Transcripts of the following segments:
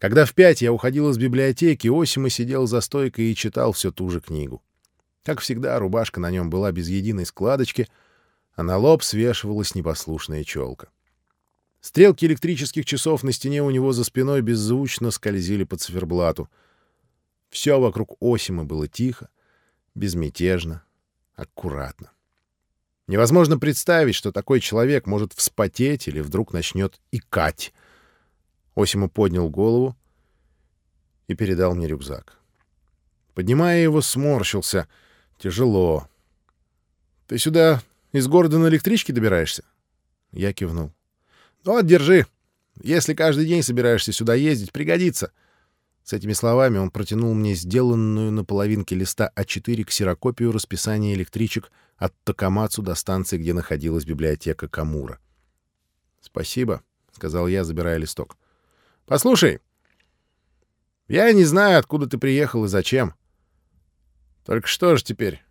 Когда в пять я уходил из библиотеки, Осима сидел за стойкой и читал всю ту же книгу. Как всегда, рубашка на нем была без единой складочки, а на лоб свешивалась непослушная челка. Стрелки электрических часов на стене у него за спиной беззвучно скользили по циферблату. Все вокруг Осима было тихо, безмятежно, аккуратно. Невозможно представить, что такой человек может вспотеть или вдруг начнет икать. Осима поднял голову и передал мне рюкзак. Поднимая его, сморщился. Тяжело. «Ты сюда из города на электричке добираешься?» Я кивнул. «Вот, держи. Если каждый день собираешься сюда ездить, пригодится». С этими словами он протянул мне сделанную на половинке листа А4 ксерокопию расписания электричек от Токамацу до станции, где находилась библиотека Камура. «Спасибо», — сказал я, забирая листок. Послушай, я не знаю, откуда ты приехал и зачем. Только что же теперь?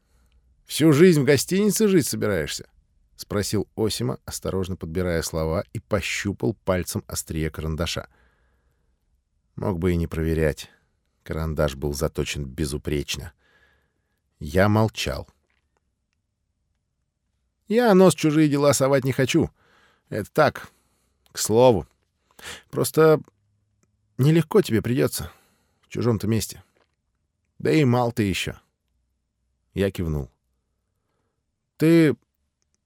Всю жизнь в гостинице жить собираешься? — спросил Осима, осторожно подбирая слова, и пощупал пальцем острие карандаша. Мог бы и не проверять. Карандаш был заточен безупречно. Я молчал. «Я нос чужие дела совать не хочу. Это так, к слову. Просто Нелегко тебе придется в чужом-то месте. Да и мал ты еще. Я кивнул. Ты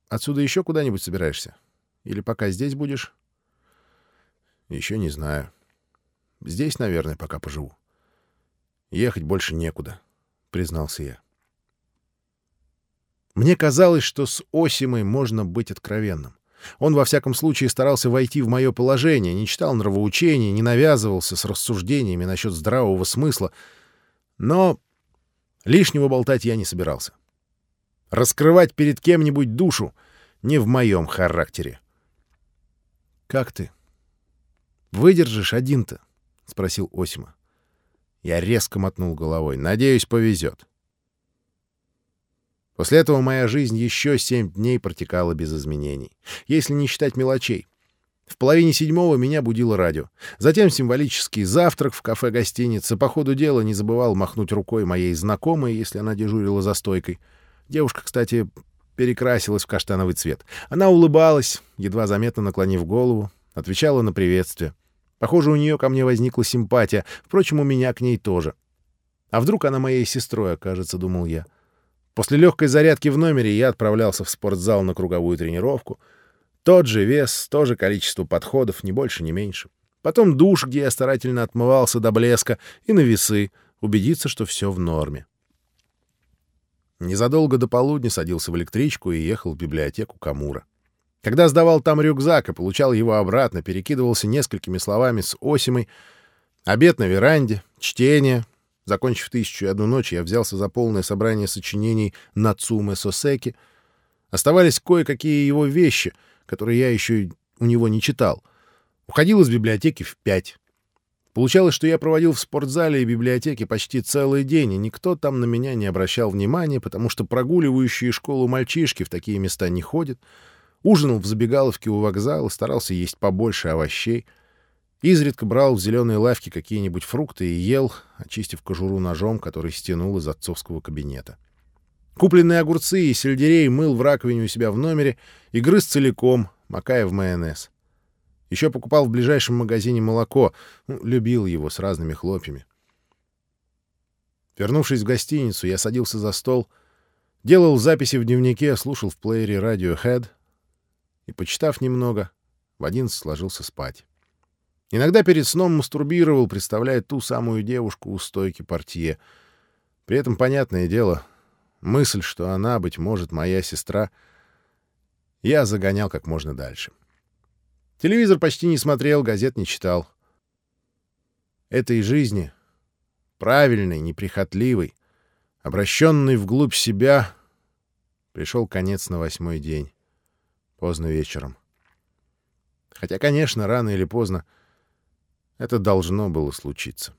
отсюда еще куда-нибудь собираешься? Или пока здесь будешь? Еще не знаю. Здесь, наверное, пока поживу. Ехать больше некуда, признался я. Мне казалось, что с Осимой можно быть откровенным. Он, во всяком случае, старался войти в мое положение, не читал нравоучений, не навязывался с рассуждениями насчет здравого смысла. Но лишнего болтать я не собирался. Раскрывать перед кем-нибудь душу не в моем характере. «Как ты? Выдержишь один-то?» — спросил Осима. Я резко мотнул головой. «Надеюсь, повезет». После этого моя жизнь еще семь дней протекала без изменений, если не считать мелочей. В половине седьмого меня будило радио. Затем символический завтрак в кафе-гостинице. По ходу дела не забывал махнуть рукой моей знакомой, если она дежурила за стойкой. Девушка, кстати, перекрасилась в каштановый цвет. Она улыбалась, едва заметно наклонив голову, отвечала на приветствие. Похоже, у нее ко мне возникла симпатия. Впрочем, у меня к ней тоже. А вдруг она моей сестрой окажется, думал я. — После легкой зарядки в номере я отправлялся в спортзал на круговую тренировку. Тот же вес, то же количество подходов, ни больше, ни меньше. Потом душ, где я старательно отмывался до блеска, и на весы, убедиться, что все в норме. Незадолго до полудня садился в электричку и ехал в библиотеку Камура. Когда сдавал там рюкзак и получал его обратно, перекидывался несколькими словами с Осимой. Обед на веранде, чтение, Закончив «Тысячу и одну ночь», я взялся за полное собрание сочинений Нацумэ Сосеки. Оставались кое-какие его вещи, которые я еще у него не читал. Уходил из библиотеки в пять. Получалось, что я проводил в спортзале и библиотеке почти целый день, и никто там на меня не обращал внимания, потому что прогуливающие школу мальчишки в такие места не ходят. Ужинал в забегаловке у вокзала, старался есть побольше овощей — Изредка брал в зеленые лавки какие-нибудь фрукты и ел, очистив кожуру ножом, который стянул из отцовского кабинета. Купленные огурцы и сельдерей мыл в раковине у себя в номере и грыз целиком, макая в майонез. Еще покупал в ближайшем магазине молоко, ну, любил его с разными хлопьями. Вернувшись в гостиницу, я садился за стол, делал записи в дневнике, слушал в плеере Radiohead и, почитав немного, в одиннадцать сложился спать. Иногда перед сном мастурбировал, представляя ту самую девушку у стойки портье. При этом, понятное дело, мысль, что она, быть может, моя сестра, я загонял как можно дальше. Телевизор почти не смотрел, газет не читал. Этой жизни, правильной, неприхотливой, обращенной вглубь себя, пришел конец на восьмой день, поздно вечером. Хотя, конечно, рано или поздно — это должно было случиться.